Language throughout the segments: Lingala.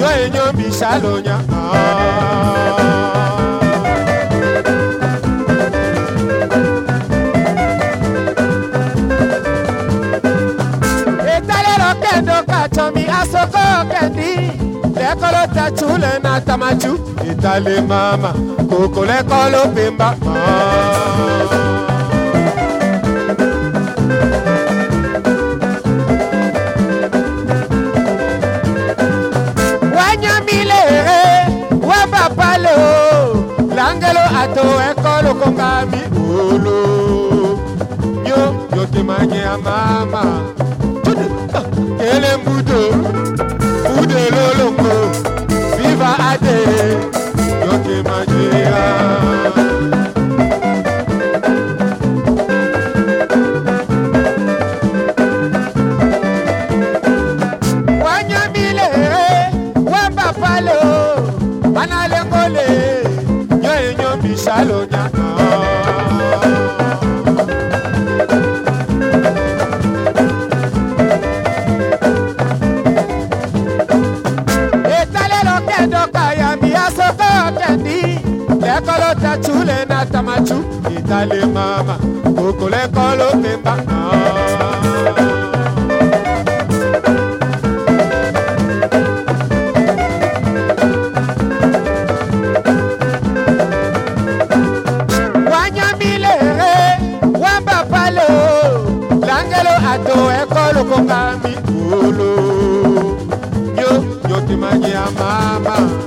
yo enyo bi salonya etalero kendo kacho mi asoko kendi lekolo tachule na tamachu itali mama kokole kolo pemba ah. kelo ato ekolo kongami olo yo yo te manye mama ah, kele mudo mudo lolongo viva ade yo te manye Wanyamile, falo banale salonya. Etale kaya mi asoko na tamachu. Itale mama, kokole kolo pemba. mama.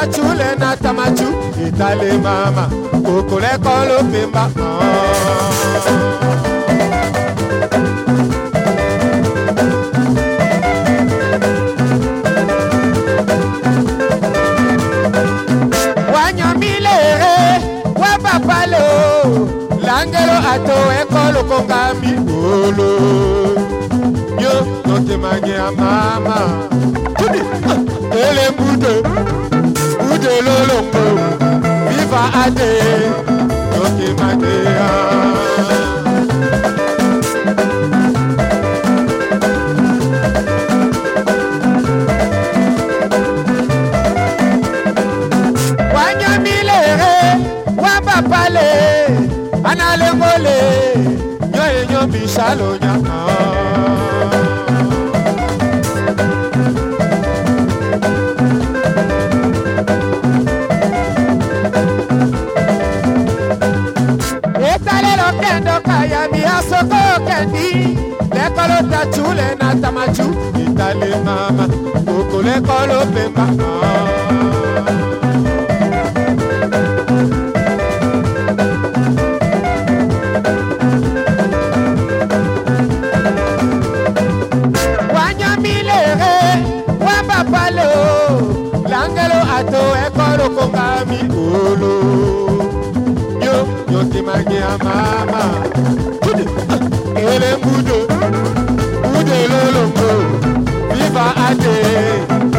ya chule na tamachu itale mama kokole kolo pemba wanyomile wapapalo langelo ato ekolo kongami olo yo notemange ya mama tudi ah, elembute adé lólòpó viva adé lókè máde hàn. ana le mole yo e yo mi salonya balo ta tule na tamaju itale mama kokole kolo pemba wanyamilere eh, wa babalo langelo ato ekolo konga mikolo yo yo timagi ya mama ele kudo kude lolongo viva ade.